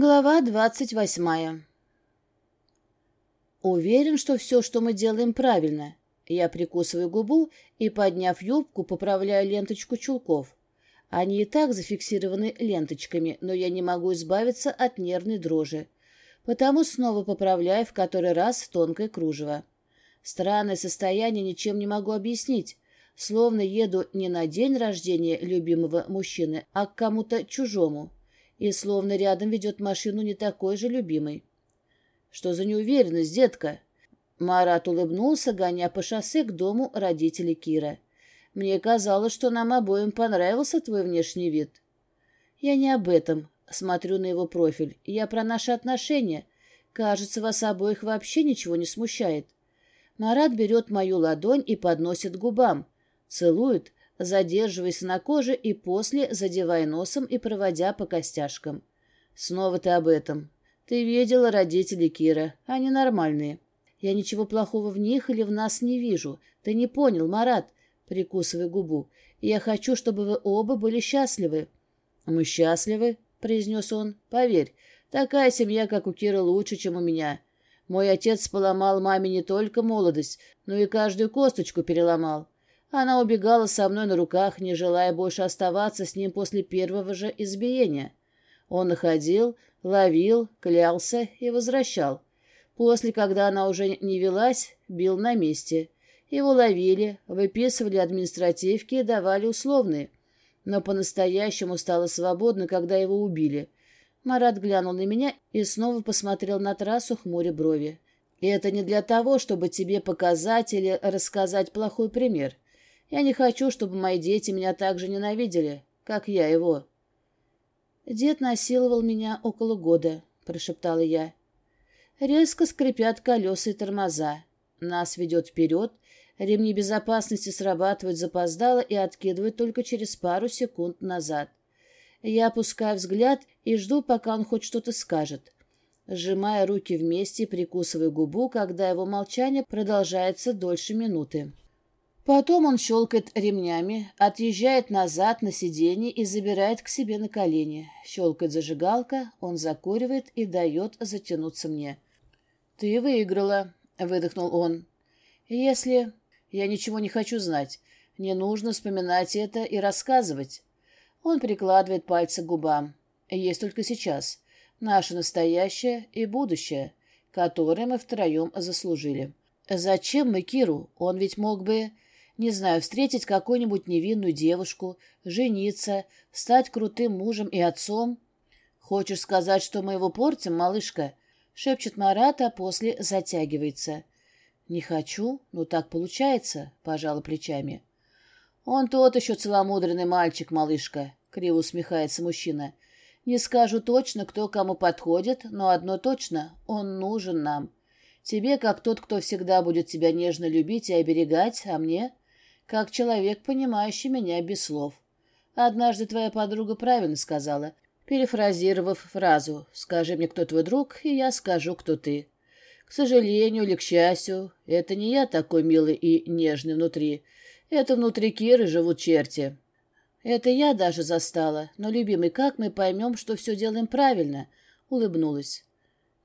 Глава двадцать восьмая. Уверен, что все, что мы делаем, правильно. Я прикусываю губу и, подняв юбку, поправляю ленточку чулков. Они и так зафиксированы ленточками, но я не могу избавиться от нервной дрожи. Потому снова поправляю в который раз тонкое кружево. Странное состояние ничем не могу объяснить. Словно еду не на день рождения любимого мужчины, а к кому-то чужому и словно рядом ведет машину не такой же любимый. Что за неуверенность, детка? Марат улыбнулся, гоня по шоссе к дому родителей Кира. Мне казалось, что нам обоим понравился твой внешний вид. Я не об этом. Смотрю на его профиль. Я про наши отношения. Кажется, вас обоих вообще ничего не смущает. Марат берет мою ладонь и подносит губам. Целует, задерживаясь на коже и после задевая носом и проводя по костяшкам. «Снова ты об этом. Ты видела родителей Кира. Они нормальные. Я ничего плохого в них или в нас не вижу. Ты не понял, Марат?» Прикусывая губу. «Я хочу, чтобы вы оба были счастливы». «Мы счастливы», — произнес он. «Поверь, такая семья, как у Кира, лучше, чем у меня. Мой отец поломал маме не только молодость, но и каждую косточку переломал. Она убегала со мной на руках, не желая больше оставаться с ним после первого же избиения. Он находил, ловил, клялся и возвращал. После, когда она уже не велась, бил на месте. Его ловили, выписывали административки и давали условные. Но по-настоящему стало свободно, когда его убили. Марат глянул на меня и снова посмотрел на трассу, хмуря брови. Это не для того, чтобы тебе показать или рассказать плохой пример. Я не хочу, чтобы мои дети меня так же ненавидели, как я его. Дед насиловал меня около года, прошептала я. Резко скрипят колеса и тормоза. Нас ведет вперед, ремни безопасности срабатывают запоздало и откидывают только через пару секунд назад. Я опускаю взгляд и жду, пока он хоть что-то скажет. Сжимая руки вместе и прикусывая губу, когда его молчание продолжается дольше минуты. Потом он щелкает ремнями, отъезжает назад на сиденье и забирает к себе на колени. Щелкает зажигалка, он закуривает и дает затянуться мне. «Ты выиграла», — выдохнул он. «Если...» «Я ничего не хочу знать. Не нужно вспоминать это и рассказывать». Он прикладывает пальцы к губам. «Есть только сейчас. Наше настоящее и будущее, которое мы втроем заслужили. Зачем мы Киру? Он ведь мог бы...» Не знаю, встретить какую-нибудь невинную девушку, жениться, стать крутым мужем и отцом. Хочешь сказать, что мы его портим, малышка? Шепчет Марат, а после затягивается. Не хочу, но так получается, пожала плечами. Он тот еще целомудренный мальчик, малышка, криво усмехается мужчина. Не скажу точно, кто кому подходит, но одно точно — он нужен нам. Тебе, как тот, кто всегда будет тебя нежно любить и оберегать, а мне как человек, понимающий меня без слов. Однажды твоя подруга правильно сказала, перефразировав фразу «Скажи мне, кто твой друг, и я скажу, кто ты». К сожалению или к счастью, это не я такой милый и нежный внутри. Это внутри Киры живут черти. Это я даже застала. Но, любимый, как мы поймем, что все делаем правильно? Улыбнулась.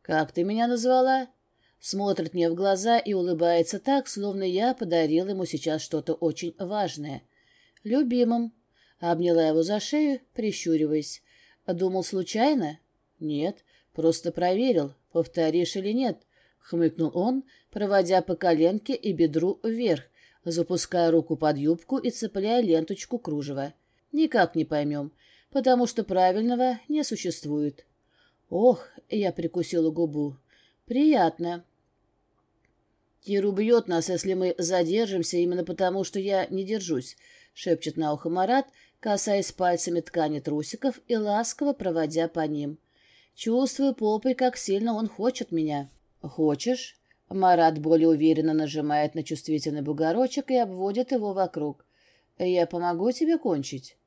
Как ты меня назвала? Смотрит мне в глаза и улыбается так, словно я подарил ему сейчас что-то очень важное. «Любимым». Обняла его за шею, прищуриваясь. «Думал, случайно?» «Нет, просто проверил, повторишь или нет», — хмыкнул он, проводя по коленке и бедру вверх, запуская руку под юбку и цепляя ленточку кружева. «Никак не поймем, потому что правильного не существует». «Ох!» — я прикусила губу. «Приятно». «Кир убьет нас, если мы задержимся, именно потому, что я не держусь», — шепчет на ухо Марат, касаясь пальцами ткани трусиков и ласково проводя по ним. «Чувствую попой, как сильно он хочет меня». «Хочешь?» Марат более уверенно нажимает на чувствительный бугорочек и обводит его вокруг. «Я помогу тебе кончить?»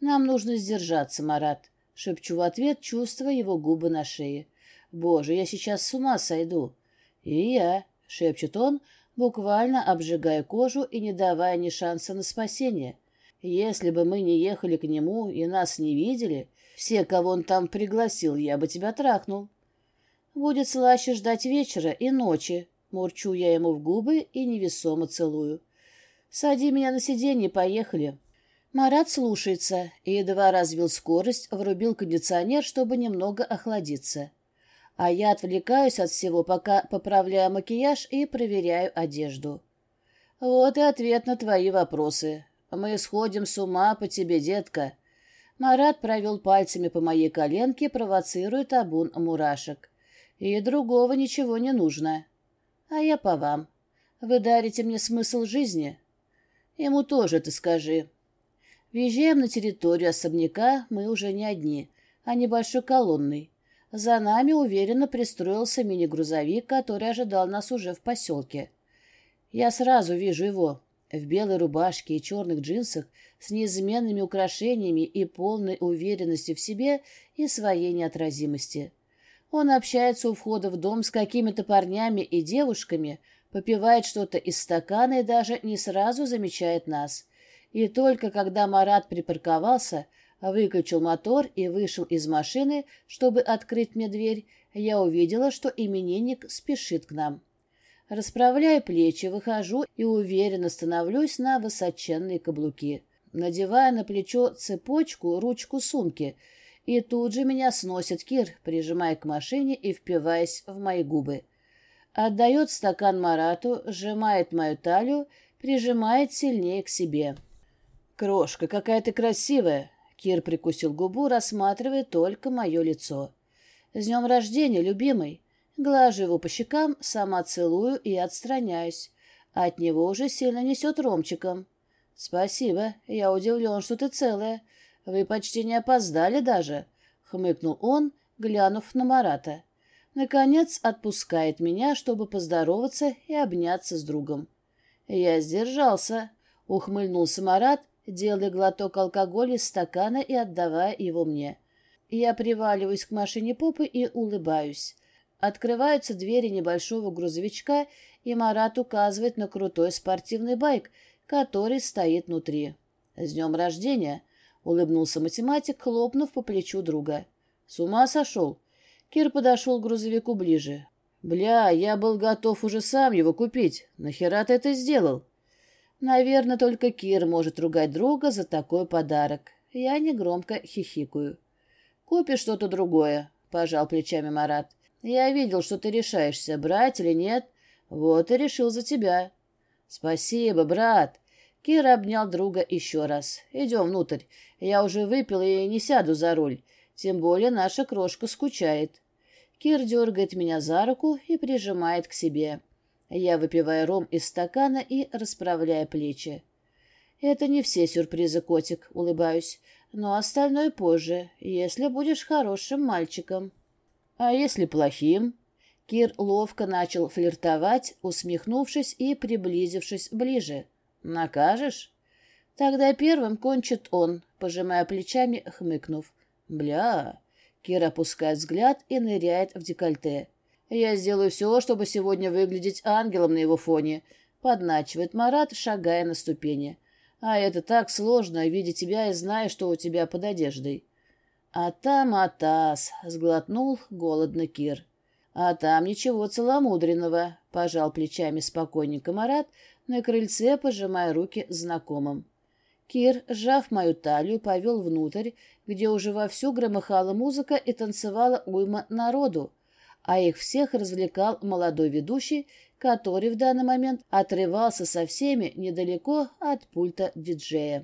«Нам нужно сдержаться, Марат», — шепчу в ответ, чувствуя его губы на шее. «Боже, я сейчас с ума сойду». «И я», — шепчет он, буквально обжигая кожу и не давая ни шанса на спасение. Если бы мы не ехали к нему и нас не видели, Все, кого он там пригласил, я бы тебя трахнул. Будет слаще ждать вечера и ночи. Мурчу я ему в губы и невесомо целую. Сади меня на сиденье, поехали. Марат слушается и едва развил скорость, врубил кондиционер, чтобы немного охладиться. А я отвлекаюсь от всего, пока поправляю макияж и проверяю одежду. Вот и ответ на твои вопросы. Мы сходим с ума по тебе, детка. Марат провел пальцами по моей коленке, провоцируя табун мурашек. И другого ничего не нужно. А я по вам. Вы дарите мне смысл жизни? Ему тоже ты скажи. Въезжаем на территорию особняка, мы уже не одни, а небольшой колонной. За нами уверенно пристроился мини-грузовик, который ожидал нас уже в поселке. Я сразу вижу его, в белой рубашке и черных джинсах, с неизменными украшениями и полной уверенностью в себе и своей неотразимости. Он общается у входа в дом с какими-то парнями и девушками, попивает что-то из стакана и даже не сразу замечает нас. И только когда Марат припарковался, выключил мотор и вышел из машины, чтобы открыть мне дверь, я увидела, что именинник спешит к нам. Расправляя плечи, выхожу и уверенно становлюсь на высоченные каблуки, надевая на плечо цепочку, ручку сумки, и тут же меня сносит Кир, прижимая к машине и впиваясь в мои губы. Отдает стакан Марату, сжимает мою талию, прижимает сильнее к себе. «Крошка, какая ты красивая!» Кир прикусил губу, рассматривая только мое лицо. «С днем рождения, любимый!» Глажу его по щекам, сама целую и отстраняюсь. От него уже сильно несет ромчиком. «Спасибо, я удивлен, что ты целая. Вы почти не опоздали даже», — хмыкнул он, глянув на Марата. Наконец отпускает меня, чтобы поздороваться и обняться с другом. «Я сдержался», — ухмыльнулся Марат, делая глоток алкоголя из стакана и отдавая его мне. Я приваливаюсь к машине попы и улыбаюсь. Открываются двери небольшого грузовичка, и Марат указывает на крутой спортивный байк, который стоит внутри. «С днем рождения!» — улыбнулся математик, хлопнув по плечу друга. «С ума сошел?» Кир подошел к грузовику ближе. «Бля, я был готов уже сам его купить. Нахера ты это сделал?» Наверное, только Кир может ругать друга за такой подарок. Я негромко хихикаю. «Купи что-то другое», — пожал плечами Марат. «Я видел, что ты решаешься, брать или нет. Вот и решил за тебя». «Спасибо, брат». Кир обнял друга еще раз. «Идем внутрь. Я уже выпил и не сяду за руль. Тем более наша крошка скучает». Кир дергает меня за руку и прижимает к себе. Я выпиваю ром из стакана и расправляю плечи. «Это не все сюрпризы, котик», — улыбаюсь. «Но остальное позже, если будешь хорошим мальчиком». «А если плохим?» Кир ловко начал флиртовать, усмехнувшись и приблизившись ближе. «Накажешь?» «Тогда первым кончит он», — пожимая плечами, хмыкнув. «Бля!» Кир опускает взгляд и ныряет в декольте. Я сделаю все, чтобы сегодня выглядеть ангелом на его фоне», — подначивает Марат, шагая на ступени. «А это так сложно, видя тебя и зная, что у тебя под одеждой». «А там Атас», — сглотнул голодно Кир. «А там ничего целомудренного», — пожал плечами спокойненько Марат, на крыльце пожимая руки знакомым. Кир, сжав мою талию, повел внутрь, где уже вовсю громыхала музыка и танцевала уйма народу, а их всех развлекал молодой ведущий, который в данный момент отрывался со всеми недалеко от пульта диджея.